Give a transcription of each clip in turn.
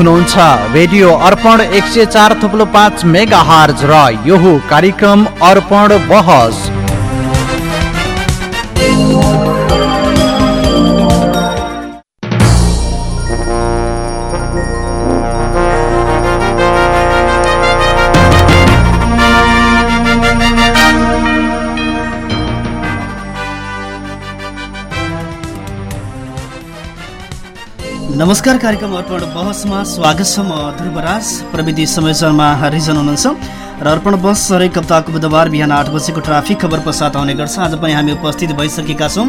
Radio अर्पण एक सय चार थुप्लो पाँच मेगा हार्ज र यो कार्यक्रम अर्पण बहस। नमस्कार कार्यक्रम अर्पण बहसमा स्वागत छ म ध्रुवराज प्रविधि संयोजनमा रिजन हुनुहुन्छ। र अर्पण बस हरेक हप्ताको बुधबार बिहान आठ बजेको ट्राफिक खबर पश्चात आउने गर्छ। आज पनि हामी उपस्थित भइसकेका छौँ।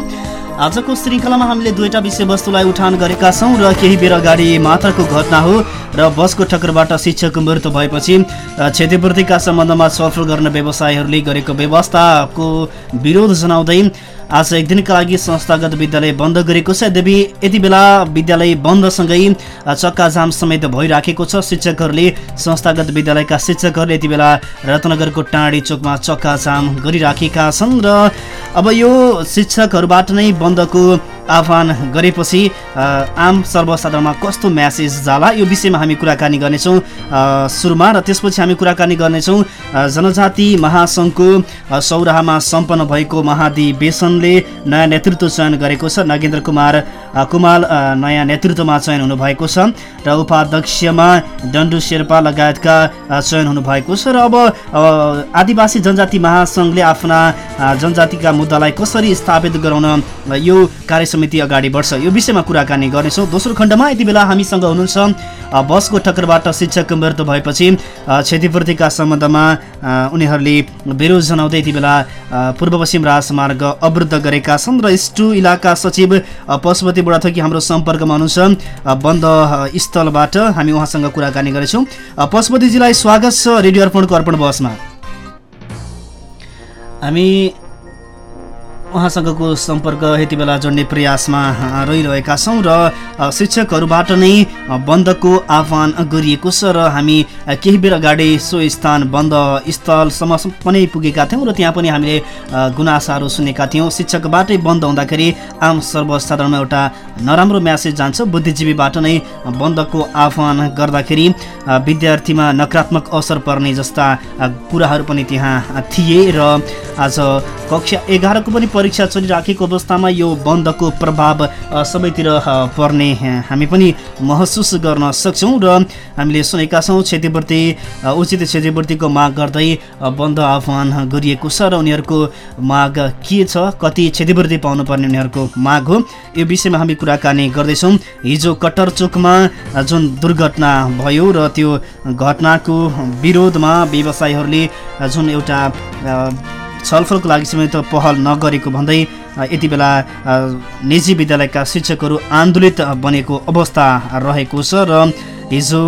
आजको श्रृङ्खलामा हामीले दुईवटा विषयवस्तुलाई उठान गरेका छौँ र केही बेर अगाडि मात्रको घटना हो र बसको ठक्करबाट शिक्षकको मृत्यु भएपछि क्षतिपूर्तिका सम्बन्धमा छलफल गर्न व्यवसायीहरूले गरेको व्यवस्थाको विरोध जनाउँदै आज एक दिनका लागि संस्थागत विद्यालय बन्द गरेको छ। यद्यपि यति बेला विद्यालय बन्दसँगै चक्काजाम समेत भइराखेको छ। शिक्षकहरूले संस्थागत विद्यालयका शिक्षकहरूले यति बेला रत्नगरको टाँडी चोकमा चक्काजाम गरिराखेका छन् र अब यो शिक्षकहरूबाट नै बन्दको आह्वान गरेपछि आम सर्वसाधारणमा कस्तो म्यासेज जाला यो विषयमा हामी कुराकानी गर्नेछौँ। सुरुमा र त्यसपछि हामी कुराकानी गर्नेछौँ। जनजाति महासङ्घको सौराहामा सम्पन्न भएको महाधिवेशनले नयाँ नेतृत्व चयन गरेको छ। नगेन्द्र कुमार कुमाल नयाँ नेतृत्वमा चयन हुनुभएको छ र उपाध्यक्षमा डन्डु शेर्पा लगायतका चयन हुनुभएको छ। र अब आदिवासी जनजाति महासङ्घले आफ्ना जनजातिका मुद्दालाई कसरी स्थापित गराउन यो कार्य समिति अगाडि बढ्छ। यो विषयमा कुराकानी गर्नेछौँ। दोस्रो खण्डमा यति बेला हामीसँग हुनुहुन्छ बसको टक्करबाट शिक्षकको मृत्यु भएपछि क्षतिपूर्तिका सम्बन्धमा उनीहरूले विरोध जनाउँदै यति बेला पूर्व पश्चिम राजमार्ग अवरुद्ध गरेका छन् र स्टु इलाका सचिव पशुपति बुढाथोकी हाम्रो सम्पर्कमा हुनुहुन्छ। बन्द स्थलबाट हामी उहाँसँग कुराकानी गरेछौँ पशुपतिजीलाई स्वागत छ रेडियो अर्पणको अर्पण बसमा हामी उहाँसँगको सम्पर्क यति बेला जोड्ने प्रयासमा रहिरहेका छौँ र शिक्षकहरूबाट नै बन्दको आह्वान गरिएको छ र हामी केही बेर अगाडि सो स्थान बन्द स्थलसम्म पनि पुगेका थियौँ र त्यहाँ पनि हामीले गुनासाहरू सुनेका थियौँ। शिक्षकबाटै बन्द हुँदाखेरि आम सर्वसाधारणमा एउटा नराम्रो म्यासेज जान्छ। बुद्धिजीवीबाट नै बन्दको आह्वान गर्दाखेरि विद्यार्थीमा नकारात्मक असर पर्ने जस्ता कुराहरू पनि त्यहाँ थिए र आज कक्षा एघारको पनि परीक्षा चलिराखेको अवस्थामा यो बन्दको प्रभाव सबैतिर पर्ने हामी पनि महसुस गर्न सक्छौँ र हामीले सुनेका छौँ क्षतिपूर्ति उचित क्षतिपूर्तिको माग गर्दै बन्द आह्वान गरिएको छ र उनीहरूको माग के छ कति क्षतिपूर्ति पाउनुपर्ने उनीहरूको माग हो यो विषयमा हामी कुराकानी गर्दैछौँ। हिजो कट्टर चोकमा जुन दुर्घटना भयो र त्यो घटनाको विरोधमा व्यवसायीहरूले जुन एउटा छलफलको लागि समेत पहल नगरेको भन्दै यति बेला निजी विद्यालयका शिक्षकहरू आन्दोलित बनेको अवस्था रहेको छ र हिजो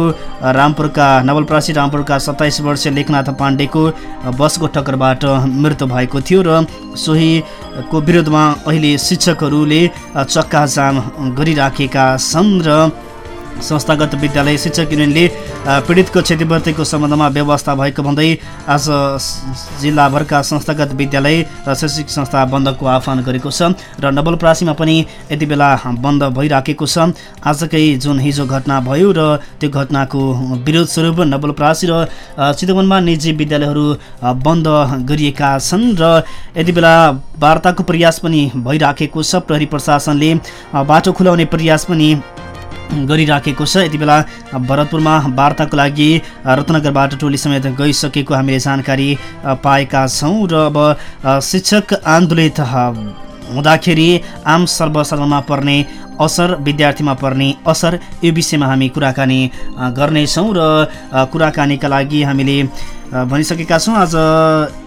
रामपुरका नवलप्रासी रामपुरका सत्ताइस वर्षीय लेखनाथ पाण्डेको बसको टक्करबाट मृत्यु भएको थियो र सोहीको विरोधमा अहिले शिक्षकहरूले चक्काजाम गरिराखेका छन् र संस्थागत विद्यालय शिक्षक युनियनले पीडितको क्षतिपूर्तिको सम्बन्धमा व्यवस्था भएको भन्दै आज जिल्लाभरका संस्थागत विद्यालय र शैक्षिक संस्था बन्दको आह्वान गरेको छ र नवलपरासीमा पनि यति बेला बन्द भइराखेको छ। आजकै जुन हिजो घटना भयो र त्यो घटनाको विरोध स्वरूप नवलपरासी र चितवनमा निजी विद्यालयहरू बन्द गरिएका छन् र यति बेला वार्ताको प्रयास पनि भइराखेको छ। प्रहरी प्रशासनले बाटो खुलाउने प्रयास पनि गरिराखेको छ। यति बेला भरतपुरमा वार्ताको लागि रत्नगरबाट टोली समेत गइसकेको हामीले जानकारी पाएका छौँ र अब शिक्षक आन्दोलित हुँदाखेरि आम सर्वसाधारणमा पर्ने असर विद्यार्थीमा पर्ने असर यो विषयमा हामी कुराकानी गर्नेछौँ र कुराकानीका लागि हामीले भनिसकेका छौँ। आज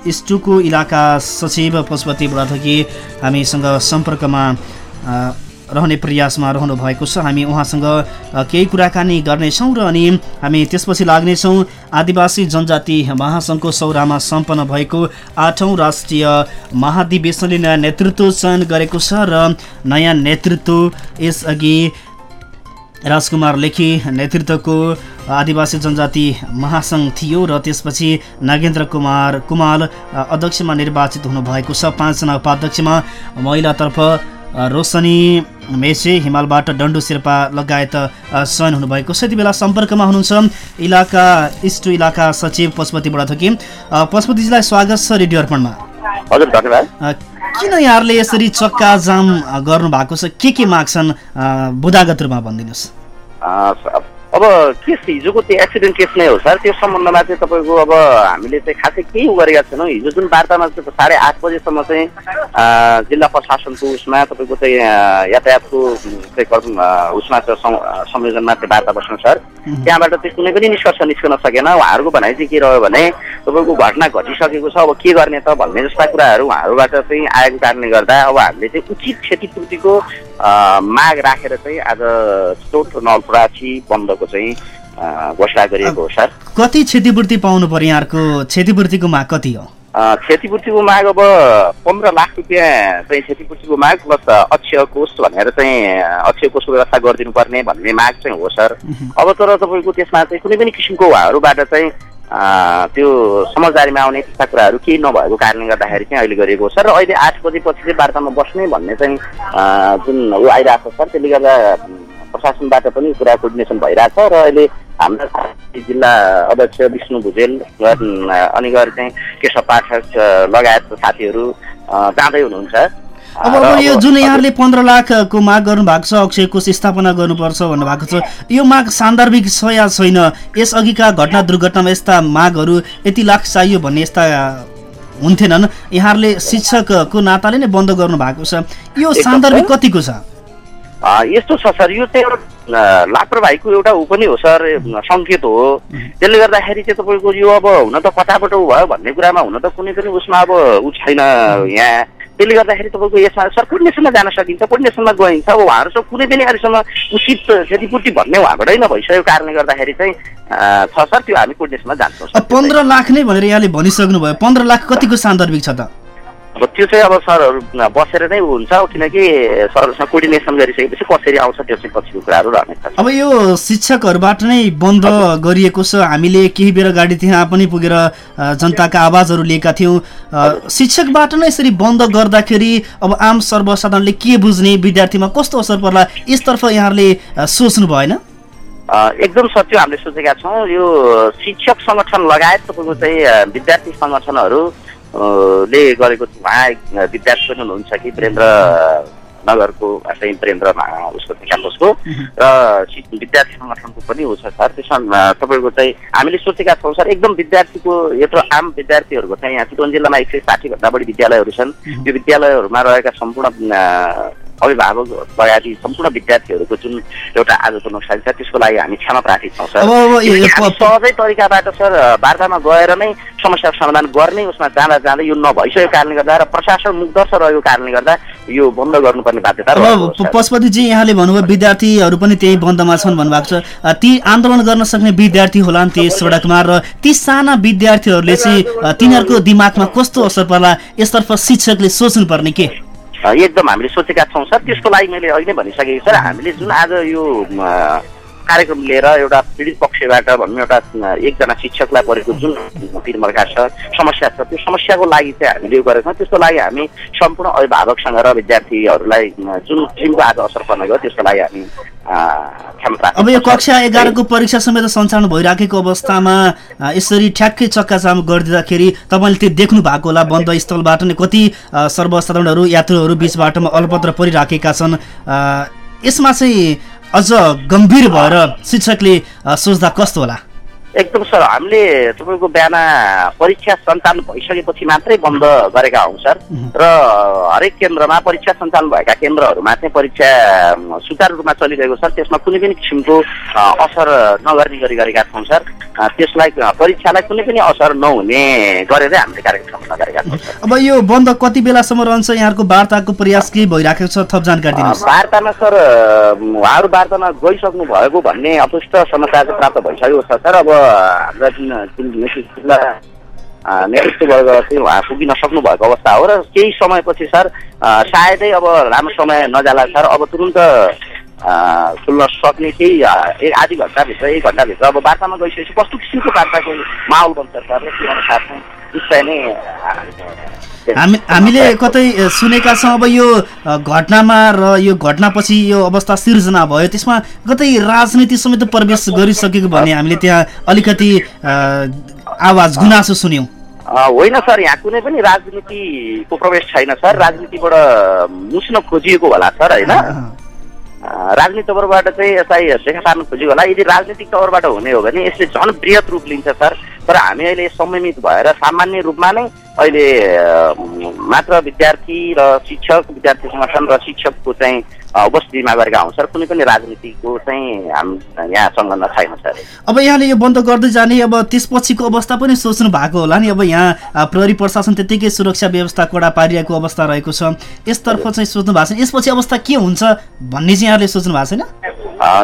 इस्टुको इलाका सचिव पशुपति बुढाथोकी हामीसँग सम्पर्कमा रहने प्रयासमा रहनु भएको छ। हामी उहाँसँग केही कुराकानी गर्नेछौँ र अनि हामी त्यसपछि लाग्नेछौँ आदिवासी जनजाति महासङ्घको सौरामा सम्पन्न भएको आठौँ राष्ट्रिय महाधिवेशनले नयाँ नेतृत्व चयन गरेको छ र नयाँ नेतृत्व यसअघि राजकुमार लेखी नेतृत्वको आदिवासी जनजाति महासङ्घ थियो र त्यसपछि नागेन्द्र कुमार कुमाल अध्यक्षमा निर्वाचित हुनुभएको छ। पाँचजना उपाध्यक्षमा महिलातर्फ रोशनी मेचे हिमालबाट डन्डु शेर्पा लगायत चयन हुनुभएको छ। यति बेला सम्पर्कमा हुनुहुन्छ इलाका इष्ट इलाका सचिव पशुपति बडाथोकी। पशुपतिजीलाई स्वागत छ रेडियो अर्पणमा। हजुर धन्यवाद। किन यहाँहरूले यसरी चक्का जाम गर्नु भएको छ? के के माग्छन्? बुदागत रूपमा भनिदिनुहोस्। अब केस हिजोको त्यो एक्सिडेन्ट केस नै हो सर। त्यो सम्बन्धमा चाहिँ तपाईँको अब हामीले चाहिँ खासै केही गरेका छैनौँ। हिजो जुन वार्तामा चाहिँ साढे आठ बजेसम्म चाहिँ जिल्ला प्रशासनको उसमा तपाईँको चाहिँ यातायातको चाहिँ उसमा चाहिँ संयोजनमा चाहिँ वार्ता बस्नु सर। त्यहाँबाट चाहिँ कुनै पनि निष्कर्ष निस्कन सकेन। उहाँहरूको भनाइ चाहिँ के रह्यो भने तपाईँको घटना घटिसकेको छ। अब के गर्ने त भन्ने जस्ता कुराहरू उहाँहरूबाट चाहिँ आएको कारणले गर्दा अब हामीले चाहिँ उचित क्षतिपूर्तिको माग राखेर चाहिँ आज चोट नलपरासी बन्दको चाहिँ घोषणा गरिएको हो सर। कति क्षतिपूर्ति पाउनु पर्यो यहाँहरूको? क्षतिपूर्तिको माग कति हो? क्षतिपूर्तिको माग अब पन्ध्र लाख रुपियाँ चाहिँ क्षतिपूर्तिको माग प्लस अक्षय कोष भनेर चाहिँ अक्षय कोषको व्यवस्था गरिदिनु पर्ने भन्ने माग चाहिँ हो सर। अब तर तपाईँको त्यसमा चाहिँ कुनै पनि किसिमको उहाँहरूबाट चाहिँ त्यो समझदारीमा आउने त्यस्ता कुराहरू केही नभएको कारणले गर्दाखेरि चाहिँ अहिले गरिएको सर। र अहिले आठ बजेपछि चाहिँ वार्तामा बस्ने भन्ने चाहिँ जुन ऊ आइरहेको छ त्यसले गर्दा प्रशासनबाट पनि कुरा कोर्डिनेसन भइरहेछ र अहिले हाम्रा जिल्ला अध्यक्ष विष्णु भुजेल अनि गएर चाहिँ केशव पाठक लगायत साथीहरू जाँदै हुनुहुन्छ। अब अब यो जुन यहाँहरूले पन्ध्र लाखको माग गर्नु भएको छ अक्षय कोष स्थापना गर्नुपर्छ भन्नुभएको छ यो माग सान्दर्भिक छ या छैन? यसअघिका घटना दुर्घटनामा यस्ता मागहरू यति लाख चाहियो भन्ने यस्ता हुन्थेनन्। यहाँहरूले शिक्षकको नाताले नै बन्द गर्नु भएको छ। यो सान्दर्भिक। कतिको छ? यस्तो छ सर यो चाहिँ एउटा लापरवाहीको एउटा ऊ पनि हो सर सङ्केत हो। त्यसले गर्दाखेरि चाहिँ तपाईँको यो अब हुन त कताबाट ऊ भयो भन्ने कुरामा हुन त कुनै पनि उसमा अब ऊ छैन यहाँ। त्यसले गर्दाखेरि तपाईँको यसमा सर कोर्डिनेसनमा जान सकिन्छ कोर्डिनेसनमा गइन्छ? अब उहाँहरूसँग कुनै पनि अहिलेसम्म उचित क्षतिपूर्ति भन्ने उहाँबाटै नभइसकेको कारणले गर्दाखेरि चाहिँ छ सर त्यो हामी कोर्डिनेसनमा जान्छौँ पन्ध्र लाख नै भनेर यहाँले भनिसक्नु भयो पन्ध्र लाख कतिको सान्दर्भिक छ त? अब त्यो चाहिँ अब सरहरू बसेर नै हुन्छ किनकि सरहरूसँग कोर्डिनेसन गरिसकेपछि कसरी आउँछ त्यो चाहिँ पछिको कुराहरू रहनेछ अब यो शिक्षकहरूबाट नै बन्द गरिएको छ। हामीले केही बेर अगाडि त्यहाँ पनि पुगेर जनताका आवाजहरू लिएका थियौँ। शिक्षकबाट नै यसरी बन्द गर्दाखेरि अब आम सर्वसाधारणले के बुझ्ने विद्यार्थीमा कस्तो असर पर्ला यसतर्फ यहाँहरूले सोच्नु भएन? एकदम सत्य हामीले सोचेका छौँ। यो शिक्षक सङ्गठन लगायत तपाईँको चाहिँ विद्यार्थी सङ्गठनहरू ले गरेको उहाँ विद्यार्थी पनि हुनुहुन्छ कि वीरेन्द्र नगरको चाहिँ वीरेन्द्र उसको क्याम्पसको र विद्यार्थी सङ्गठनको पनि हो छ सर त्यसमा तपाईँको चाहिँ हामीले सोचेका छौँ सर एकदम विद्यार्थीको यत्रो आम विद्यार्थीहरूको चाहिँ यहाँ चितवन जिल्लामा एक सय साठीभन्दा बढी विद्यालयहरू छन्। यो विद्यालयहरूमा रहेका सम्पूर्ण अभिभावक लगायत सम्पूर्ण विद्यार्थीहरूको जुन एउटा आजको नोक्सान छ त्यसको लागि हामी क्षमा प्रार्थी छौँ सर। सहजै तरिकाबाट सर वार्तामा गएर नै समस्याको समाधान गर्ने उसमा जाँदा जाँदै यो नभइसकेको कारणले गर्दा र प्रशासन मुग्दर्श रहेको कारणले गर्दा यो बन्द गर्नुपर्ने बाध्यता। पशुपतिजी यहाँले भन्नुभयो विद्यार्थीहरू पनि त्यही बन्दमा छन् भन्नुभएको छ। ती आन्दोलन गर्न सक्ने विद्यार्थी होलान् त्यही सडकमा र ती साना विद्यार्थीहरूले चाहिँ तिनीहरूको दिमागमा कस्तो असर पर्ला यसतर्फ शिक्षकले सोच्नुपर्ने के? एकदम हामीले सोचेका छौँ सर त्यसको लागि मैले अहिले भनिसकेको सर हामीले जुन आज यो कार्यक्रम लिएर एउटा पीडित पक्षबाट भनौँ एउटा एकजना शिक्षकलाई परेको जुन पिरमर्का छ समस्या छ त्यो समस्याको लागि चाहिँ हामीले गरेका छौँ त्यसको लागि हामी सम्पूर्ण अभिभावकसँग र विद्यार्थीहरूलाई जुन किसिमको आज असर पर्न गयो त्यसको लागि हामी अब यो। कक्षा एघारको परीक्षा समेत सञ्चालन भइराखेको अवस्थामा यसरी ठ्याक्कै चक्काजाम गरिदिँदाखेरि तपाईँले त्यो देख्नु भएको होला बन्द स्थलबाट नै कति सर्वसाधारणहरू यात्रुहरू बिच बाटोमा अलपत्र परिराखेका छन् यसमा चाहिँ अझ गम्भीर भएर शिक्षकले सोच्दा कस्तो होला? एकदम सर हामीले तपाईँको बिहान परीक्षा सञ्चालन भइसकेपछि मात्रै बन्द गरेका हौँ सर। र हरेक केन्द्रमा परीक्षा सञ्चालन भएका केन्द्रहरूमा चाहिँ परीक्षा सुचारू रूपमा चलिरहेको छ। त्यसमा कुनै पनि किसिमको असर नगर्ने गरी गरेका छौँ सर। त्यसलाई परीक्षालाई कुनै पनि असर नहुने गरेरै हामीले कार्यक्रम गरेका छौँ सर। अब यो बन्द कति बेलासम्म रहन्छ? यहाँहरूको वार्ताको प्रयास के भइराखेको छ? थप जानकारी दिनुहोस्। वार्तामा सर उहाँहरू वार्तामा गइसक्नु भएको भन्ने अपुष्ट समाचार प्राप्त भइसकेको छ सर। अब हाम्रा जुन नेतृत्ववर्ग चाहिँ उहाँ पुगिन सक्नु भएको अवस्था हो र केही समयपछि सर सायदै अब लामो समय नजाला सर अब तुरुन्त खुल्न सक्ने केही एक आधी घन्टाभित्र एक घन्टाभित्र अब वार्तामा गइसकेपछि कस्तो किसिमको वार्ताको माहौल बन्छ सर त्यो अनुसार चाहिँ विषय नै हामी हामीले कतै सुनेका छौँ अब यो घटनामा र यो घटनापछि यो अवस्था सिर्जना भयो त्यसमा कतै राजनीति समेत प्रवेश गरिसकेको भन्ने हामीले त्यहाँ अलिकति आवाज गुनासो सुन्यौँ। होइन सर यहाँ कुनै पनि राजनीतिको प्रवेश छैन सर। राजनीतिबाट मुस्न खोजिएको होला सर होइन? राजनीति तौरबाट चाहिँ यसलाई देखा पार्न खोजिएको होला। यदि राजनीतिक तौरबाट हुने हो भने यसले झन् वृहत रूप लिन्छ सर। तर हामी अहिले संयमित भएर सामान्य रूपमा नै अहिले मात्र विद्यार्थी र शिक्षक विद्यार्थी सङ्गठन र शिक्षकको चाहिँ उपस्थितिमा गरेका हौँ सर कुनै पनि राजनीतिको चाहिँ हाम यहाँ संलग्न छैन सर। अब यहाँले यो बन्द गर्दै जाने अब त्यसपछिको अवस्था पनि सोच्नु भएको होला नि। अब यहाँ प्रहरी प्रशासन त्यत्तिकै सुरक्षा व्यवस्था कडा पारिरहेको अवस्था रहेको छ। यसतर्फ चाहिँ सोच्नु भएको छैन यसपछि अवस्था के हुन्छ भन्ने चाहिँ यहाँले सोच्नु भएको छैन?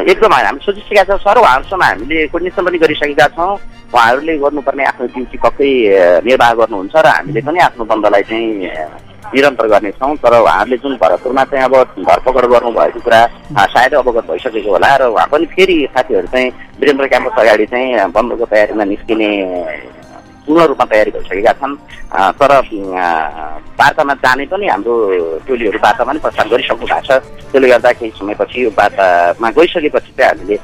एकदम हामी सोचिसकेका छौँ। सर उहाँहरूसँग हामीले कोर्डिनेसन पनि गरिसकेका छौँ। उहाँहरूले गर्नुपर्ने आफ्नो ड्युटी पक्कै निर्वाह गर्नुहुन्छ र हामीले पनि आफ्नो बन्दलाई चाहिँ निरन्तर गर्नेछौँ तर उहाँहरूले जुन भरतपुरमा चाहिँ अब धरपकड गर्नुभएको कुरा सायद अवगत भइसकेको होला र उहाँ पनि फेरि साथीहरू चाहिँ वीरेन्द्र क्याम्पस अगाडि चाहिँ बन्दको तयारीमा निस्किने पूर्ण रूपमा तयारी भइसकेका छन्। तर वार्तामा जाने पनि हाम्रो टोलीहरू वार्तामा पनि प्रस्थान गरिसक्नु भएको छ। त्यसले गर्दा केही समयपछि यो वार्तामा गइसकेपछि चाहिँ हामीले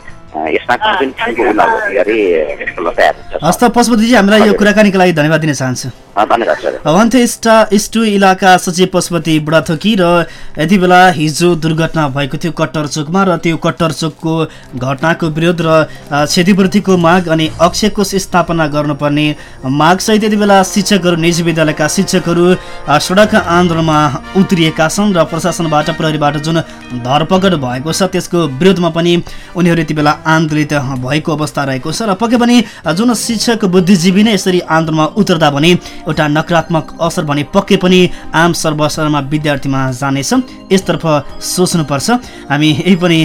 हस्त पशुपतिजी हामीलाई यो कुराकानीको लागि धन्यवाद दिन चाहन्छु। अन्त्य इस्टु इलाका सचिव पशुपति बुढाथोकी र यति बेला हिजो दुर्घटना भएको थियो कट्टर चोकमा र त्यो कट्टर चोकको घटनाको विरोध र क्षतिपूर्तिको माग अनि अक्षयकोष स्थापना गर्नुपर्ने मागसहित यति बेला शिक्षकहरू निजी विद्यालयका शिक्षकहरू सडक आन्दोलनमा उत्रिएका छन् र प्रशासनबाट प्रहरीबाट जुन धरपकड भएको छ त्यसको विरोधमा पनि उनीहरू यति बेला आन्दोलित भएको अवस्था रहेको छ र पक्कै पनि जुन शिक्षक बुद्धिजीवी नै यसरी आन्दोलनमा उत्रदा भने एउटा नकारात्मक असर भने पक्कै पनि आम सर्वसाधारणमा विद्यार्थीमा जानेछ। यसतर्फ सोच्नुपर्छ। हामी यही पनि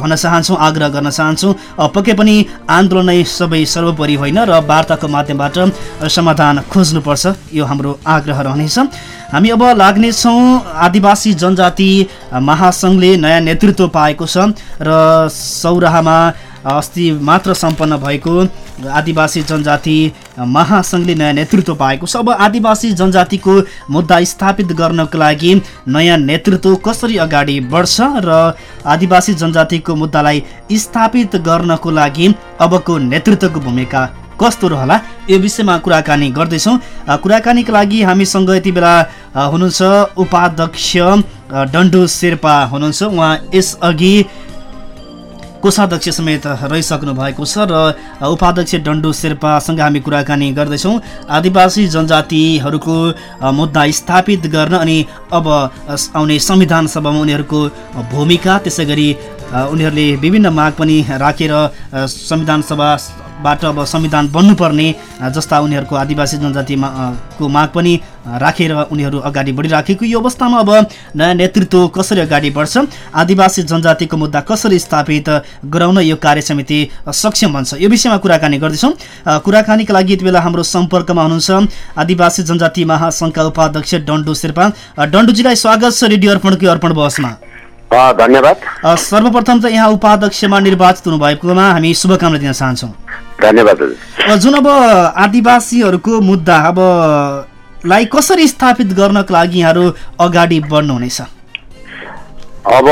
भन्न चाहन्छौँ आग्रह गर्न चाहन्छौँ पक्कै पनि आन्दोलन नै सबै सर्वोपरि होइन र वार्ताको माध्यमबाट समाधान खोज्नुपर्छ। यो हाम्रो आग्रह रहनेछ। हामी अब लाग्नेछौँ आदिवासी जनजाति महासङ्घले नयाँ नेतृत्व पाएको छ र सौराहामा अस्ति मात्र सम्पन्न भएको आदिवासी जनजाति महासङ्घले नयाँ नेतृत्व पाएको। छ अब आदिवासी जनजातिको मुद्दा स्थापित गर्नको लागि नयाँ नेतृत्व कसरी अगाडि बढ्छ र आदिवासी जनजातिको मुद्दालाई स्थापित गर्नको लागि अबको नेतृत्वको भूमिका कस्तो रहला यो विषयमा कुराकानी गर्दैछौँ। कुराकानीको लागि हामीसँग यति बेला हुनुहुन्छ उपाध्यक्ष डन्डु शेर्पा हुनुहुन्छ। उहाँ यसअघि कोषाध्यक्ष समेत रहिसक्नु भएको छ र उपाध्यक्ष डन्डु शेर्पासँग हामी कुराकानी गर्दैछौँ। आदिवासी जनजातिहरूको मुद्दा स्थापित गर्न अनि अब आउने संविधान सभामा उनीहरूको भूमिका त्यसै गरी उनीहरूले विभिन्न माग पनि राखेर संविधान सभा बाट अब संविधान बन्नुपर्ने जस्ता उनीहरूको आदिवासी जनजातिमा को माग पनि राखेर उनीहरू अगाडि बढिराखेको यो अवस्थामा अब नयाँ नेतृत्व कसरी अगाडि बढ्छ आदिवासी जनजातिको मुद्दा कसरी स्थापित गराउन यो कार्य समिति सक्षम बन्छ? यो विषयमा कुराकानी गर्दैछौँ। कुराकानीका लागि यति बेला हाम्रो सम्पर्कमा हुनुहुन्छ आदिवासी जनजाति महासङ्घका उपाध्यक्ष डन्डु शेर्पा। डन्डुजीलाई स्वागत छ रेडियो अर्पणको अर्पण बहसमा। धन्यवाद। सर्वप्रथम त यहाँ उपाध्यक्षमा निर्वाचित हुनुभएकोमा हामी शुभकामना दिन चाहन्छौँ। धन्यवाद जुन अब आदिवासीहरूको मुद्दा अब लाई कसरी स्थापित गर्नको लागि यहाँहरू अगाडि बढ्नुहुनेछ? अब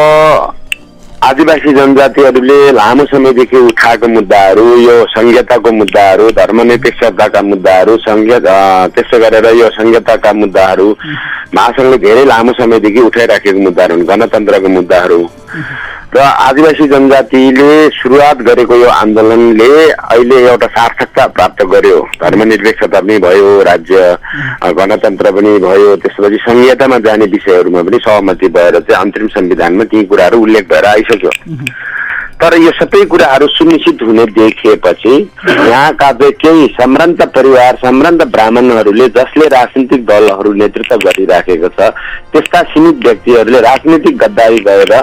आदिवासी जनजातिहरूले लामो समयदेखि उठाएको मुद्दाहरू यो संहिताको मुद्दाहरू धर्मनिरपेक्षताका मुद्दाहरू त्यसो गरेर यो संहिताका मुद्दाहरू महासङ्घले धेरै लामो समयदेखि उठाइराखेको मुद्दाहरू हुन् गणतन्त्रको मुद्दाहरू। र आदिवासी जनजातिले सुरुवात गरेको यो आन्दोलनले अहिले एउटा सार्थकता प्राप्त गर्यो। धर्मनिरपेक्षता पनि भयो राज्य गणतन्त्र पनि भयो त्यसपछि संहितामा जाने विषयहरूमा पनि सहमति भएर चाहिँ अन्तरिम संविधानमा ती कुराहरू उल्लेख भएर आइसक्यो। तर यो सबै कुराहरू सुनिश्चित हुने देखिएपछि यहाँका चाहिँ केही सम्भ्रान्त परिवार सम्भ्रान्त ब्राह्मणहरूले जसले राजनीतिक दलहरू नेतृत्व गरिराखेको छ त्यस्ता सीमित व्यक्तिहरूले राजनीतिक गद्दारी गएर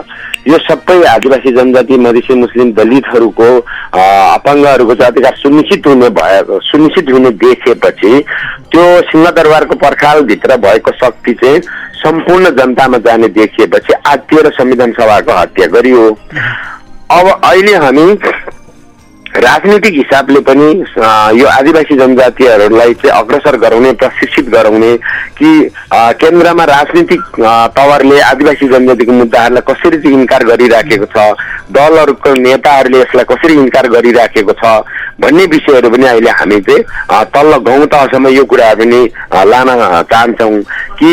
यो सबै आदिवासी जनजाति मधेसी मुस्लिम दलितहरूको अपाङ्गहरूको चाहिँ अधिकार सुनिश्चित हुने भयो सुनिश्चित हुने देखिएपछि त्यो सिंहदरबारको पर्खालभित्र भएको शक्ति चाहिँ सम्पूर्ण जनतामा जाने देखिएपछि आत्तीय र संविधान सभाको हत्या गरियो। अब अहिले हामी राजनीतिक हिसाबले पनि यो आदिवासी जनजातिहरूलाई चाहिँ अग्रसर गराउने प्रशिक्षित गराउने कि केन्द्रमा राजनीतिक तवरले आदिवासी जनजातिको मुद्दाहरूलाई कसरी चाहिँ इन्कार गरिराखेको छ दलहरूको नेताहरूले यसलाई कसरी इन्कार गरिराखेको छ भन्ने विषयहरू पनि अहिले हामी चाहिँ तल्लो गाउँ तहसम्म यो कुरा पनि लान चाहन्छौँ कि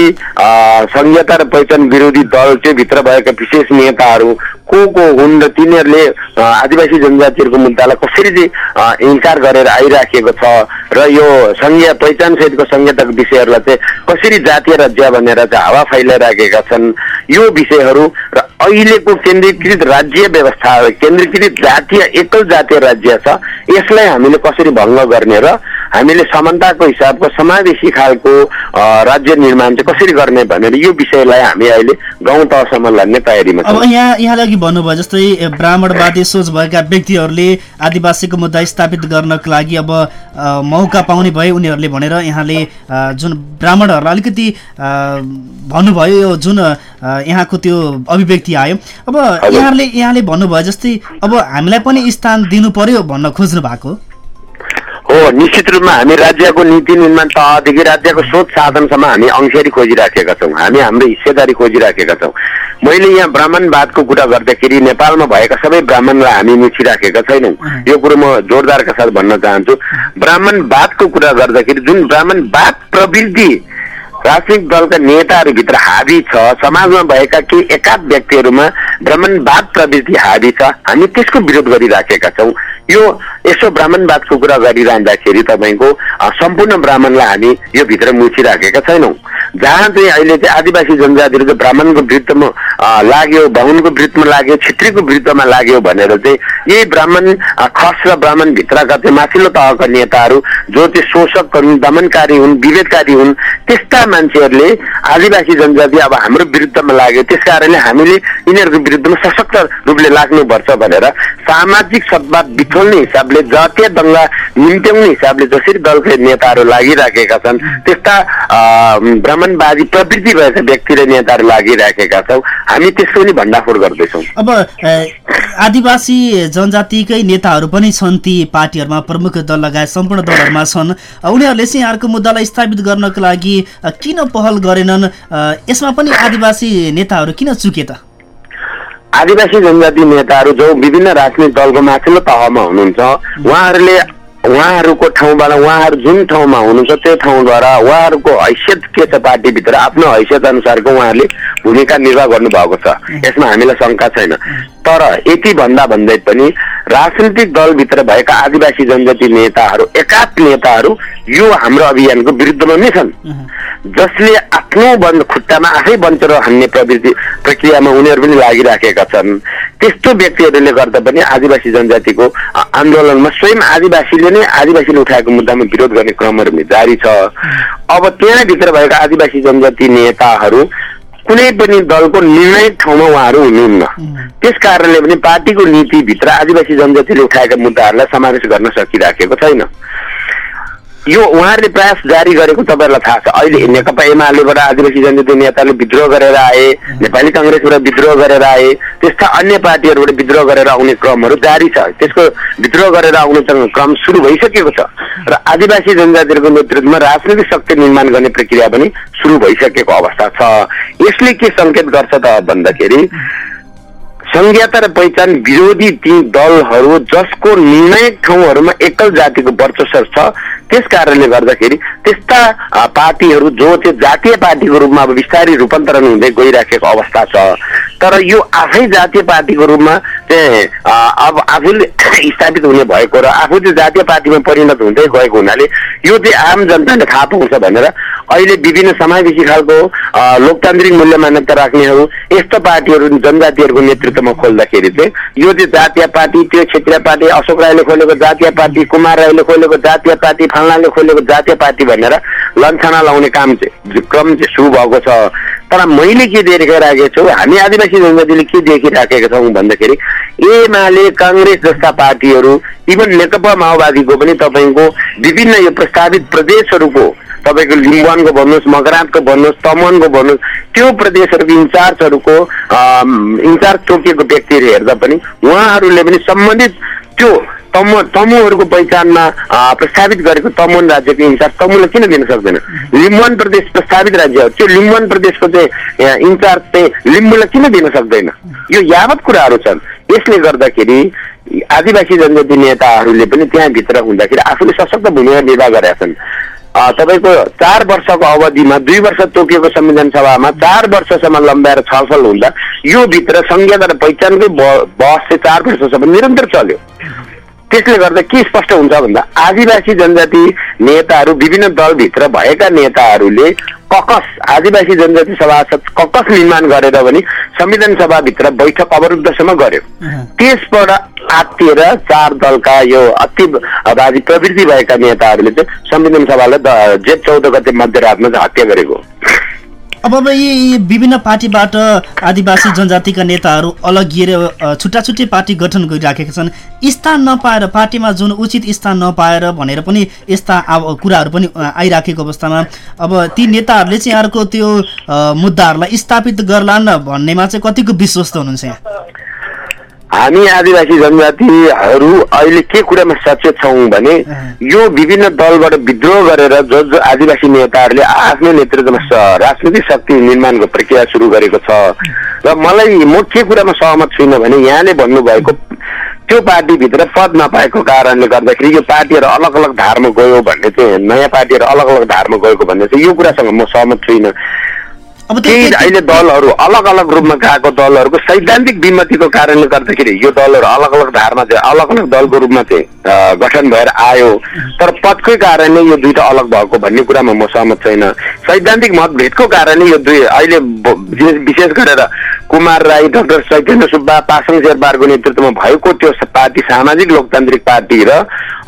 संहिता र पहिचान विरोधी दल चाहिँ भित्र भएका विशेष नेताहरू को को हुन् र तिनीहरूले आदिवासी जनजातिहरूको मुद्दालाई कसरी चाहिँ इन्कार गरेर आइराखेको छ र यो संघीय पहिचान सहितको संहिताको विषयहरूलाई चाहिँ कसरी जातीय राज्य भनेर चाहिँ हावा फैलाइराखेका छन् यो विषयहरू र अहिलेको केन्द्रीकृत राज्य व्यवस्था केन्द्रीकृत जातीय एकल जातीय राज्य छ यसलाई हामीले कसरी भङ्ग गर्ने र हामीले समानताको हिसाबको समावेशी खालको राज्य निर्माण चाहिँ कसरी गर्ने भनेर यो विषयलाई हामी अहिले गाउँ तहसम्म लाने तयारीमा अब यहाँ यहाँले अघि भन्नुभयो जस्तै ब्राह्मणवादी सोच भएका व्यक्तिहरूले आदिवासीको मुद्दा स्थापित गर्नको लागि अब मौका पाउने भए उनीहरूले भनेर यहाँले जुन ब्राह्मणहरूलाई अलिकति भन्नुभयो यो जुन यहाँको त्यो अभिव्यक्ति आयो। अब यहाँले यहाँले भन्नुभयो जस्तै अब हामीलाई पनि स्थान दिनु पर्यो भन्न खोज्नु भएको। हो निश्चित रूपमा हामी राज्यको नीति निर्माण तहदेखि राज्यको स्रोत साधनसम्म हामी अंशेरी खोजिराखेका छौँ। हामी हाम्रो हिस्सेदारी खोजिराखेका छौँ। मैले यहाँ ब्राह्मणवादको कुरा गर्दाखेरि नेपालमा भएका सबै ब्राह्मणलाई हामी मुछिराखेका छैनौँ। यो कुरो म जोरदारका साथ भन्न चाहन्छु। ब्राह्मणवादको कुरा गर्दाखेरि जुन ब्राह्मणवाद प्रवृत्ति राजनीतिक दलका नेताहरूभित्र हावी छ समाजमा भएका केही एकाध व्यक्तिहरूमा ब्राह्मणवाद प्रवृत्ति हावी छ हामी त्यसको विरोध गरिराखेका छौँ। यो यसो ब्राह्मणवादको कुरा गरिरहँदाखेरि तपाईँको सम्पूर्ण ब्राह्मणलाई हामी यो भित्र मुछिराखेका छैनौँ। जहाँ चाहिँ अहिले चाहिँ आदिवासी जनजातिहरू चाहिँ ब्राह्मणको अ, लाग्यो बाहुनको वृत्तमा लाग्यो छेत्रीको वृत्तमा लाग्यो भनेर चाहिँ यही ब्राह्मण खस र ब्राह्मणभित्रका चाहिँ माथिल्लो तहका नेताहरू जो चाहिँ शोषक हुन् दमनकारी हुन् विभेदकारी हुन् त्यस्ता मान्छेहरूले आदिवासी जनजाति अब हाम्रो विरुद्धमा लाग्यो। त्यस कारणले हामीले यिनीहरूको विरुद्धमा सशक्त रूपले लाग्नुपर्छ भनेर सामाजिक सद्भाव बिथोल्ने हिसाबले जातीय दङ्गा निम्त्याउने हिसाबले जसरी दलका नेताहरू लागिराखेका छन् त्यस्ता अ, ब्राह्मणवादी प्रवृत्ति भएका व्यक्ति र नेताहरू लागिराखेका छौँ। हामी त्यसको पनि भण्डाफोड गर्दैछौँ। अब आदिवासी जनजातिकै नेताहरू पनि छन् ती पार्टीहरूमा प्रमुख दल लगायत सम्पूर्ण दलहरूमा छन्। उनीहरूले चाहिँ यहाँको मुद्दालाई स्थापित गर्नको लागि किन पहल गरेनन्? यसमा पनि आदिवासी नेताहरू किन चुके त? आदिवासी जनजाति नेताहरू जो विभिन्न राजनीतिक दलको माथिल्लो तहमा हुनुहुन्छ उहाँहरूले उहाँहरूको ठाउँबाट उहाँहरू जुन ठाउँमा हुनुहुन्छ त्यो ठाउँद्वारा उहाँहरूको हैसियत के छ पार्टीभित्र? आफ्नो हैसियत अनुसारको उहाँहरूले भूमिका निर्वाह गर्नुभएको छ। यसमा हामीलाई शङ्का छैन। तर यति भन्दा भन्दै पनि राजनीतिक दलभित्र भएका आदिवासी जनजाति नेताहरू एकाध नेताहरू यो हाम्रो अभियानको विरुद्धमा नै छन्। जसले आफ्नो बन्द खुट्टामा आफै बन्चर हान्ने प्रवृत्ति प्रक्रियामा उनीहरू पनि लागिराखेका छन्। त्यस्तो व्यक्तिहरूले गर्दा पनि आदिवासी जनजातिको आन्दोलनमा स्वयं आदिवासीले नै आदिवासीले उठाएको मुद्दामा विरोध गर्ने क्रमहरू जारी छ। अब त्यहाँभित्र भएका आदिवासी जनजाति नेताहरू कुनै पनि दलको निर्णायक ठाउँमा उहाँहरू हुनुहुन्न। त्यस कारणले पनि पार्टीको नीतिभित्र आदिवासी जनजातिले उठाएका मुद्दाहरूलाई समावेश गर्न सकिराखेको छैन। यो उहाँहरूले प्रयास जारी गरेको तपाईँहरूलाई थाहा छ। अहिले नेकपा एमालेबाट आदिवासी जनजाति नेताले विद्रोह गरेर आए नेपाली कङ्ग्रेसबाट विद्रोह गरेर आए त्यस्ता अन्य पार्टीहरूबाट विद्रोह गरेर आउने क्रमहरू जारी छ। त्यसको विद्रोह गरेर आउने क्रम सुरु भइसकेको छ र आदिवासी जनजातिहरूको नेतृत्वमा राजनीतिक शक्ति निर्माण गर्ने प्रक्रिया पनि सुरु भइसकेको अवस्था छ। यसले के सङ्केत गर्छ त भन्दाखेरि संहिता र पहिचान विरोधी ती दलहरू जसको निर्णायक ठाउँहरूमा एकल जातिको वर्चस्व छ त्यस कारणले गर्दाखेरि त्यस्ता पार्टीहरू जो चाहिँ जातीय पार्टीको रूपमा अब बिस्तारै रूपान्तरण हुँदै गइराखेको अवस्था छ। तर यो आफै जातीय पार्टीको रूपमा चाहिँ अब आफूले स्थापित हुने भएको र आफू चाहिँ जातीय पार्टीमा परिणत हुँदै गएको हुनाले यो चाहिँ आम जनताले थाहा पाउँछ भनेर अहिले विभिन्न समावेशी खालको लोकतान्त्रिक मूल्य मान्यता राख्नेहरू यस्तो पार्टीहरू जनजातिहरूको नेतृत्वमा खोल्दाखेरि चाहिँ यो चाहिँ जातीय पार्टी त्यो क्षेत्रीय पार्टी अशोक राईले खोलेको जातीय पार्टी कुमार राईले खोलेको जातीय पार्टी फल्नाले खोलेको जातीय पार्टी भनेर लन्छना लाउने काम चाहिँ क्रम चाहिँ सुरु भएको छ। तर मैले के देखिराखेको छु हामी आदिवासी जनजातिले के देखिराखेका छौँ भन्दाखेरि एमाले काङ्ग्रेस जस्ता पार्टीहरू इभन नेकपा माओवादीको पनि तपाईँको विभिन्न यो प्रस्तावित प्रदेशहरूको तपाईँको लिम्बुवानको भन्नुहोस् मगरातको भन्नुहोस् तमनको भन्नुहोस् त्यो प्रदेशहरूको इन्चार्जहरूको इन्चार्ज तोकिएको व्यक्तिहरू हेर्दा पनि उहाँहरूले पनि सम्बन्धित त्यो तमु तमुहरूको पहिचानमा प्रस्तावित गरेको तमुन राज्यको इन्चार्ज तमुलाई किन दिन सक्दैन? लिम्बुवान प्रदेश प्रस्तावित राज्य हो त्यो लिम्बुवान प्रदेशको चाहिँ इन्चार्ज चाहिँ लिम्बूलाई किन दिन सक्दैन? यो यावत कुराहरू छन्। यसले गर्दाखेरि आदिवासी जनजाति नेताहरूले पनि त्यहाँभित्र हुँदाखेरि आफूले सशक्त भूमिका निर्वाह गरेका छन्। तपाईँको चार वर्षको अवधिमा दुई वर्ष तोकिएको संविधान सभामा चार वर्षसम्म लम्ब्याएर छलफल हुँदा यो भित्र संहिता र पहिचानकै बहस चाहिँ चार वर्षसम्म निरन्तर चल्यो। त्यसले गर्दा के स्पष्ट हुन्छ भन्दा आदिवासी जनजाति नेताहरू विभिन्न दलभित्र भएका नेताहरूले ककस आदिवासी जनजाति सभासद ककस निर्माण गरेर पनि संविधान सभाभित्र बैठक अवरुद्धसम्म गर्यो त्यसबाट आत्तिएर चार दलका यो अतिवादी प्रवृत्ति भएका नेताहरूले चाहिँ संविधान सभालाई जेठ चौध गते मध्यरातमा चाहिँ हत्या गरेको हो। अब अब यी विभिन्न पार्टीबाट आदिवासी जनजातिका नेताहरू अलगिएर छुट्टा छुट्टै पार्टी गठन गरिराखेका छन्। स्थान नपाएर पार्टीमा जुन उचित स्थान नपाएर भनेर पनि यस्ता कुराहरू पनि आइराखेको अवस्थामा। अब ती नेताहरूले चाहिँ यहाँको त्यो मुद्दाहरूलाई स्थापित गर्लान् भन्नेमा चाहिँ कतिको विश्वस्त हुनुहुन्छ यहाँ? हामी आदिवासी जनजातिहरू अहिले के कुरामा सचेत छौँ भने यो विभिन्न दलबाट विद्रोह गरेर जो जो आदिवासी नेताहरूले आफ्नो नेतृत्वमा राजनीतिक शक्ति निर्माणको प्रक्रिया सुरु गरेको छ। र मलाई म के कुरामा सहमत छुइनँ भने यहाँले भन्नुभएको त्यो पार्टीभित्र पद नपाएको कारणले गर्दाखेरि यो पार्टीहरू अलग अलग धारमा गयो भन्ने चाहिँ नयाँ पार्टीहरू अलग अलग धारमा गएको भन्ने चाहिँ यो कुरासँग म सहमत छुइनँ। केही अहिले दलहरू अलग अलग रूपमा गएको दलहरूको सैद्धान्तिक विमतिको कारणले गर्दाखेरि यो दलहरू अलग अलग धारमा चाहिँ अलग अलग दलको रूपमा चाहिँ गठन भएर आयो। तर पदकै कारणले यो दुईटा अलग भएको भन्ने कुरामा म सहमत छैन। सैद्धान्तिक मतभेदको कारणले यो दुई अहिले विशेष गरेर कुमार राई डाक्टर चैतन्य सुब्बा पासाङ शेरबारको नेतृत्वमा भएको त्यो पार्टी सामाजिक लोकतान्त्रिक पार्टी र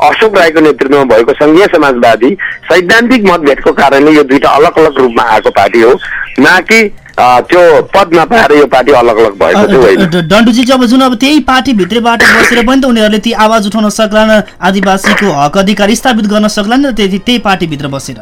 अशोक राईको नेतृत्वमा भएको सङ्घीय समाजवादी सैद्धान्तिक मतभेदको कारणले यो दुईटा अलग अलग रूपमा आएको पार्टी हो। न कि त्यो पद नपाएर यो पार्टी अलग अलग भएको चाहिँ डन्डुजी अब जुन अब त्यही पार्टी भित्रबाट बसेर पनि त उनीहरूले ती आवाज उठाउन सक्लान् आदिवासीको हक अधिकार स्थापित गर्न सक्लान् त्यही पार्टीभित्र बसेर।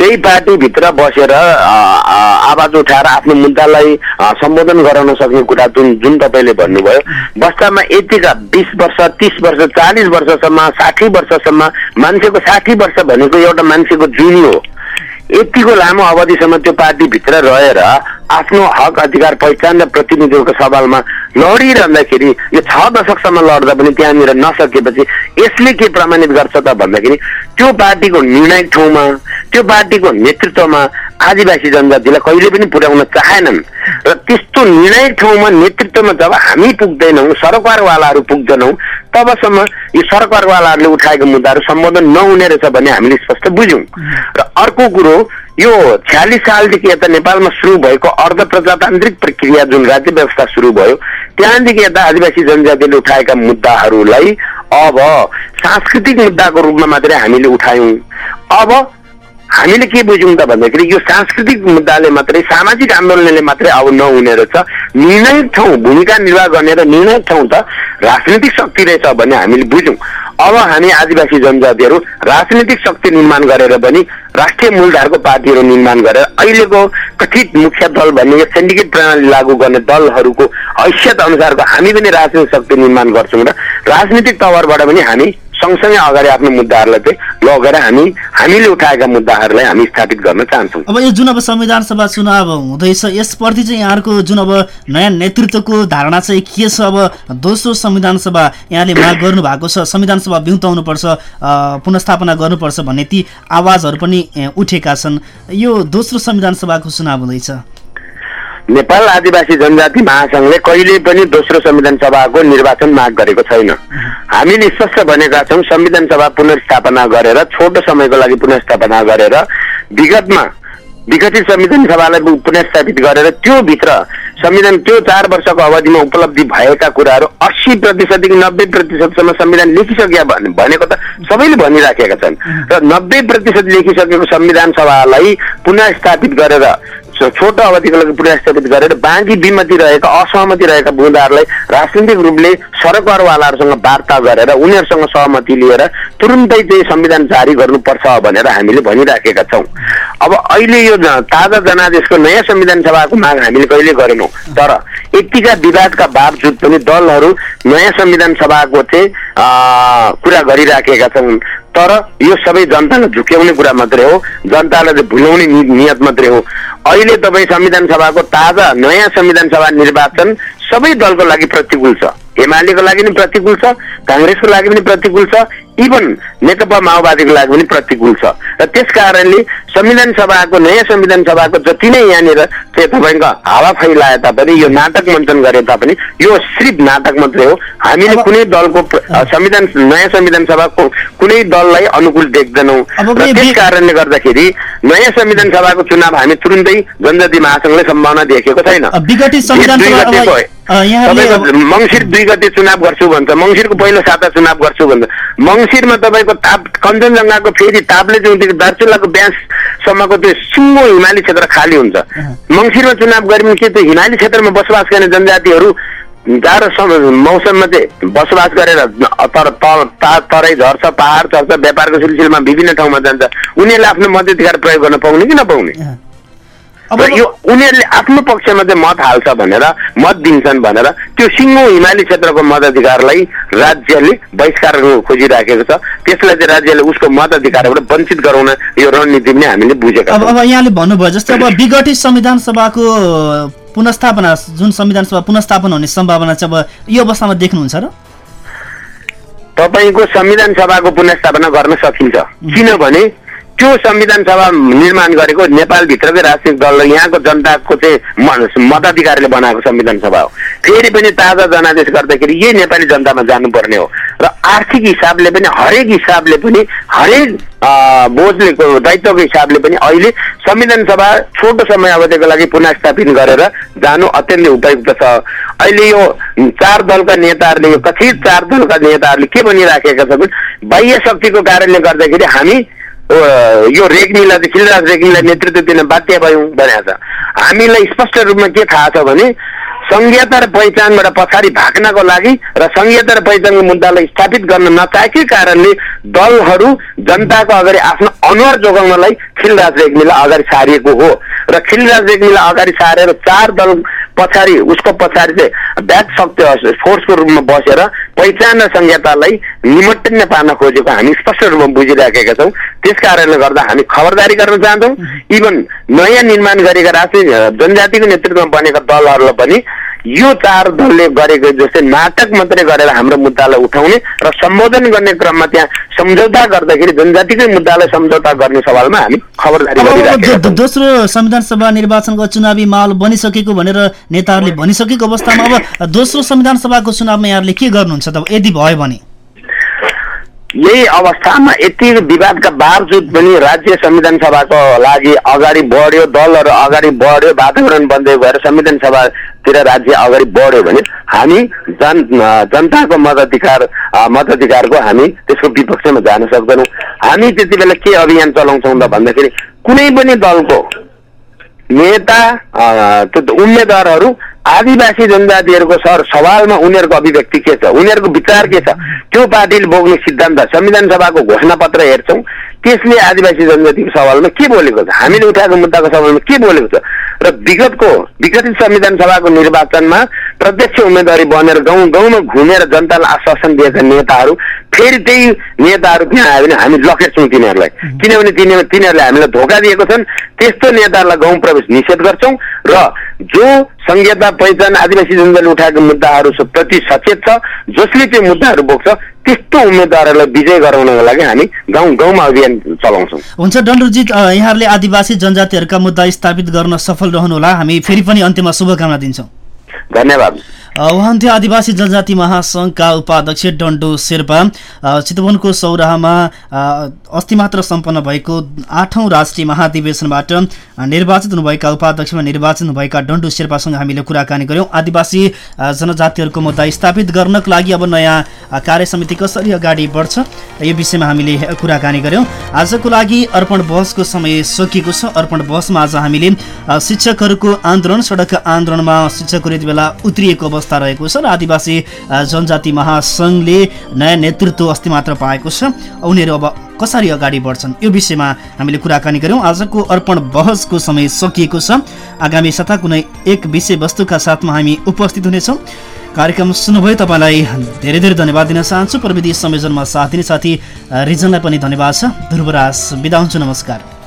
त्यही पार्टीभित्र बसेर आवाज उठाएर आफ्नो मुद्दालाई सम्बोधन गराउन सक्ने कुरा जुन जुन तपाईँले भन्नुभयो। वास्तवमा यतिका बिस वर्ष तिस वर्ष चालिस वर्षसम्म साठी वर्षसम्म मान्छेको साठी वर्ष भनेको एउटा मान्छेको जुनी हो यतिको लामो अवधिसम्म त्यो पार्टीभित्र रहेर आफ्नो हक अधिकार पहिचान र प्रतिनिधित्वको सवालमा लडिरहँदाखेरि यो छ दशकसम्म लड्दा पनि त्यहाँनिर नसकेपछि यसले के प्रमाणित गर्छ त भन्दाखेरि त्यो पार्टीको निर्णायक ठाउँमा त्यो पार्टीको नेतृत्वमा आदिवासी जनजातिलाई कहिले पनि पुर्याउन चाहेनन्। र त्यस्तो निर्णायक ठाउँमा नेतृत्वमा जब हामी पुग्दैनौँ सरकारवालाहरू पुग्दैनौँ तबसम्म यो सरकारवालाहरूले उठाएको मुद्दाहरू सम्बोधन नहुने रहेछ भन्ने हामीले स्पष्ट बुझ्यौँ। र अर्को कुरो यो छ्यालिस सालदेखि यता नेपालमा सुरु भएको अर्ध प्रजातान्त्रिक प्रक्रिया जुन राज्य व्यवस्था सुरु भयो त्यहाँदेखि यता आदिवासी जनजातिले उठाएका मुद्दाहरूलाई अब सांस्कृतिक मुद्दाको रूपमा मात्रै हामीले उठायौँ। अब हामीले के बुझ्यौँ त भन्दाखेरि यो सांस्कृतिक मुद्दाले मात्रै सामाजिक आन्दोलनले मात्रै अब नहुने रहेछ। निर्णायक ठाउँ भूमिका निर्वाह गर्ने र निर्णायक ठाउँ त राजनीतिक शक्ति रहेछ भन्ने हामीले बुझ्यौँ अब हामी आदिवासी जनजातिहरू राजनीतिक शक्ति निर्माण गरेर पनि राष्ट्रिय मूलधारको पार्टीहरू निर्माण गरेर अहिलेको कथित मुख्य दल भन्ने यो सिन्डिकेट प्रणाली लागू गर्ने दलहरूको हैसियत अनुसारको हामी पनि राजनीतिक शक्ति निर्माण गर्छौँ र राजनीतिक तवरबाट पनि हामी सँगसँगै अगाडि आफ्नो मुद्दाहरूलाई चाहिँ लगेर हामी हामीले उठाएका मुद्दाहरूलाई हामी स्थापित गर्न चाहन्छौँ। अब यो जुन अब संविधान सभा चुनाव हुँदैछ यसप्रति चाहिँ यहाँको जुन अब नयाँ नेतृत्वको धारणा चाहिँ के छ? अब दोस्रो संविधान सभा यहाँले माग गर्नु भएको छ संविधान सभा बिउताउनुपर्छ पुनस्थापना गर्नुपर्छ भन्ने ती आवाजहरू पनि उठेका छन्। यो दोस्रो संविधान सभाको चुनाव हुँदैछ। नेपाल आदिवासी जनजाति महासङ्घले कहिले पनि दोस्रो संविधान सभाको निर्वाचन माग गरेको छैन। हामीले स्पष्ट भनेका छौँ संविधान सभा पुनर्स्थापना गरेर छोटो समयको लागि पुनर्स्थापना गरेर विगतमा विकसित संविधान सभालाई पुनर्स्थापित गरेर त्यो भित्र संविधान त्यो चार वर्षको अवधिमा उपलब्धि भएका कुराहरू अस्सी प्रतिशतदेखि नब्बे प्रतिशतसम्म संविधान लेखिसक्यो भने- भनेको त सबैले भनिराखेका छन्। र नब्बे प्रतिशत लेखिसकेको संविधान सभालाई पुनः स्थापित गरेर छोटो अवधिको लागि पुनर्स्थापित गरेर बाँकी विमति रहेका असहमति रहेका बुदाहरूलाई राजनीतिक रूपले सरकारवालाहरूसँग वार्ता गरेर उनीहरूसँग सहमति लिएर तुरुन्तै चाहिँ संविधान जारी गर्नुपर्छ भनेर हामीले भनिराखेका छौँ। अब अहिले यो ताजा जनादेशको नयाँ संविधान सभाको माग हामीले कहिले गरेनौँ? तर यतिका विवादका बावजुद पनि दलहरू नयाँ संविधान सभाको चाहिँ कुरा गरिराखेका छन्। तर यो सबै जनतालाई झुक्याउने कुरा मात्रै हो। जनतालाई भुलाउने नियत मात्रै हो। अहिले तपाईँ संविधान सभाको ताजा नयाँ संविधान सभा निर्वाचन सबै दलको लागि प्रतिकूल छ। एमालेको लागि पनि प्रतिकूल छ काङ्ग्रेसको लागि पनि प्रतिकूल छ इभन नेकपा माओवादीको लागि पनि प्रतिकूल छ। र त्यस कारणले संविधान सभाको नयाँ संविधान सभाको जति नै यहाँनिर चाहिँ तपाईँको हावा फैलाए तापनि यो नाटक मञ्चन गरे तापनि यो सिर्फ नाटक मात्रै हो। हामीले कुनै दलको संविधान नयाँ संविधान सभाको कुनै दललाई अनुकूल देख्दैनौँ। र त्यस कारणले गर्दाखेरि नयाँ संविधान सभाको चुनाव हामी तुरुन्तै जनजाति महासङ्घले सम्भावना देखेको छैन। संविधान दुई दुई गते चुनाव गर्छु भन्छ। मङ्सिरको पहिलो साता चुनाव गर्छु भन्छ। मङ्सिरमा तपाईँको ताप कञ्चनजङ्घाको फेरि तापले जुनदेखि दार्चुलाको ब्याससम्मको त्यो सिङ्गो हिमाली क्षेत्र खाली हुन्छ। मङ्सिरमा चुनाव गऱ्यो भने के त्यो हिमाली क्षेत्रमा बसोबास गर्ने जनजातिहरू सम- मौसममा चाहिँ बसोबास गरेर तर तल ता- तराई झर्छ पहाड चढ्छ व्यापारको सिलसिलामा विभिन्न ठाउँमा जान्छ। उनीहरूले आफ्नो मताधिकार प्रयोग गर्न पाउने कि नपाउने? अब यो उनीहरूले आफ्नो पक्षमा चाहिँ मत हाल्छ भनेर मत दिन्छन् भनेर त्यो सिङ्गो हिमाली क्षेत्रको मताधिकारलाई राज्यले बहिष्कार खोजिराखेको छ। त्यसलाई चाहिँ राज्यले उसको मताधिकारबाट वञ्चित गराउन यो रणनीति पनि हामीले बुझेका अब अब यहाँले भन्नुभयो जस्तै अब विघटित संविधान सभाको पुनस्थापना जुन संविधान सभा पुनस्थापना हुने सम्भावना चाहिँ अब यो अवस्थामा देख्नुहुन्छ र? तपाईँको संविधान सभाको पुनर्स्थापना गर्न सकिन्छ। किनभने त्यो संविधान सभा निर्माण गरेको नेपालभित्रकै राजनीतिक दल र यहाँको जनताको चाहिँ मताधिकारले बनाएको संविधान सभा हो। फेरि पनि ताजा जनादेश गर्दाखेरि यही नेपाली जनतामा जानुपर्ने हो। र आर्थिक हिसाबले पनि हरेक हिसाबले पनि हरेक बोझले दायित्वको हिसाबले पनि अहिले संविधान सभा छोटो समय अवधिको लागि पुनर्स्थापित गरेर जानु अत्यन्तै उपयुक्त छ। अहिले यो चार दलका नेताहरूले यो कथित चार दलका नेताहरूले के भनिराखेका छन्? बाह्य शक्तिको कारणले गर्दाखेरि हामी यो रेग्मीलाई चाहिँ खिलराज रेग्मीलाई नेतृत्व दिन बाध्य भयौँ भनेको छ। हामीलाई स्पष्ट रूपमा के थाहा छ भने संघीयता र पहिचानबाट पछाडि भाग्नको लागि र संघीयता र पहिचानको मुद्दालाई स्थापित गर्न नचाहेकै कारणले दलहरू जनताको अगाडि आफ्नो अनुहार जोगाउनलाई खिलराज रेग्मीलाई अगाडि सारिएको हो। र खिलराज रेग्मीलाई अगाडि सारेर चार दल पछाडि उसको पछाडि चाहिँ ब्याक शक्ति फोर्सको रूपमा बसेर पहिचान र संहितालाई निमट्टन्य पार्न खोजेको हामी स्पष्ट रूपमा बुझिराखेका छौँ। त्यस कारणले गर्दा हामी खबरदारी गर्न चाहन्छौँ। इभन नयाँ निर्माण गरेका राष्ट्रिय जनजातिको नेतृत्वमा बनेका दलहरूलाई पनि यो चार दलले गरेको जस्तै नाटक मात्रै गरेर हाम्रो मुद्दालाई उठाउने र सम्बोधन गर्ने क्रममा त्यहाँ सम्झौता गर्दाखेरि जनजातिकै मुद्दालाई सम्झौता गर्ने सवालमा हामी खबरदारी दोस्रो संविधान सभा निर्वाचनको चुनावी माहौल बनिसकेको भनेर नेताहरूले भनिसकेको अवस्थामा अब दोस्रो संविधान सभाको चुनावमा यहाँहरूले के गर्नुहुन्छ त? यदि भयो भने। यही अवस्थामा यति विवादका बावजुद पनि राज्य संविधान सभाको लागि अगाडि बढ्यो दलहरू अगाडि बढ्यो वातावरण बन्दै गएर संविधान सभातिर राज्य अगाडि बढ्यो भने हामी जन जनताको मताधिकार मताधिकारको हामी त्यसको विपक्षमा जान सक्दैनौँ। हामी त्यति बेला के अभियान चलाउँछौँ त भन्दाखेरि कुनै पनि दलको नेता उम्मेद्वारहरू आदिवासी जनजातिहरूको सर सवालमा उनीहरूको अभिव्यक्ति के छ उनीहरूको विचार के छ त्यो पार्टीले बोक्ने सिद्धान्त संविधान सभाको घोषणा पत्र हेर्छौँ त्यसले आदिवासी जनजातिको सवालमा के बोलेको छ? हामीले उठाएको मुद्दाको सवालमा के बोलेको छ? र विगतको विगतित संविधान सभाको निर्वाचनमा प्रत्यक्ष उम्मेदवारी बनेर गाउँ गाउँमा घुमेर जनतालाई आश्वासन दिएका नेताहरू फेरि त्यही नेताहरू त्यहाँ आयो भने हामी लखेट्छौँ तिनीहरूलाई। किनभने तिनी तिनीहरूले हामीलाई धोका दिएको छन्। त्यस्तो नेताहरूलाई गाउँ प्रवेश निषेध गर्छौँ र जो संहिता पहिचान आदिवासी जनताले उठाएको मुद्दाहरू प्रति सचेत छ जसले त्यो मुद्दाहरू बोक्छ त्यस्तो उम्मेद्वारहरूलाई विजय गराउनको लागि हामी गाउँ गाउँमा अभियान चलाउँछौँ। हुन्छ डन्डुजी अ, यहाँहरूले आदिवासी जनजातिहरूका मुद्दा स्थापित गर्न सफल रहनुहोला। हामी फेरि पनि अन्त्यमा शुभकामना दिन्छौँ। धन्यवाद। उहाँन्थ्यो आदिवासी जनजाति महासङ्घका उपाध्यक्ष डन्डु शेर्पा चितवनको सौराहामा अस्ति मात्र सम्पन्न भएको आठौँ राष्ट्रिय महाधिवेशनबाट निर्वाचित हुनुभएका उपाध्यक्षमा निर्वाचित हुनुभएका डन्डु शेर्पासँग हामीले कुराकानी गऱ्यौँ आदिवासी जनजातिहरूको मुद्दा स्थापित गर्नको लागि अब नयाँ अ, कार्य समिति कसरी अगाडि बढ्छ यो विषयमा हामीले कुराकानी गऱ्यौँ आजको लागि अर्पण बहसको समय सकिएको छ। अर्पण बहसमा आज हामीले शिक्षकहरूको आन्दोलन सडक आन्दोलनमा शिक्षकहरू यति बेला बेला उत्रिएको अवस्था रहेको छ र आदिवासी जनजाति महासङ्घले नयाँ नेतृत्व अस्ति मात्र पाएको छ। उनीहरू अब कसरी अगाडि बढ्छन्? यो विषयमा हामीले कुराकानी गऱ्यौँ। आजको अर्पण बहसको समय सकिएको छ। आगामी साता कुनै एक विषयवस्तुका साथमा हामी उपस्थित हुनेछौँ। कार्यक्रम सुन्नुभयो तपाईँलाई धेरै धेरै धन्यवाद दिन चाहन्छु। प्रविधि संयोजनमा साथ दिने साथी रिजनलाई पनि धन्यवाद छ। ध्रुवराज बिदा हुन्छु। नमस्कार।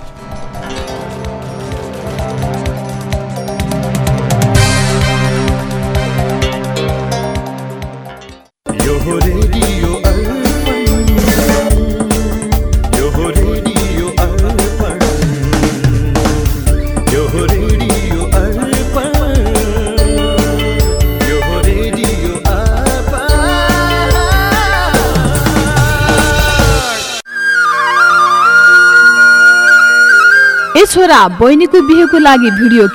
छोरा बहिनीको बिहेको लागि भिडियो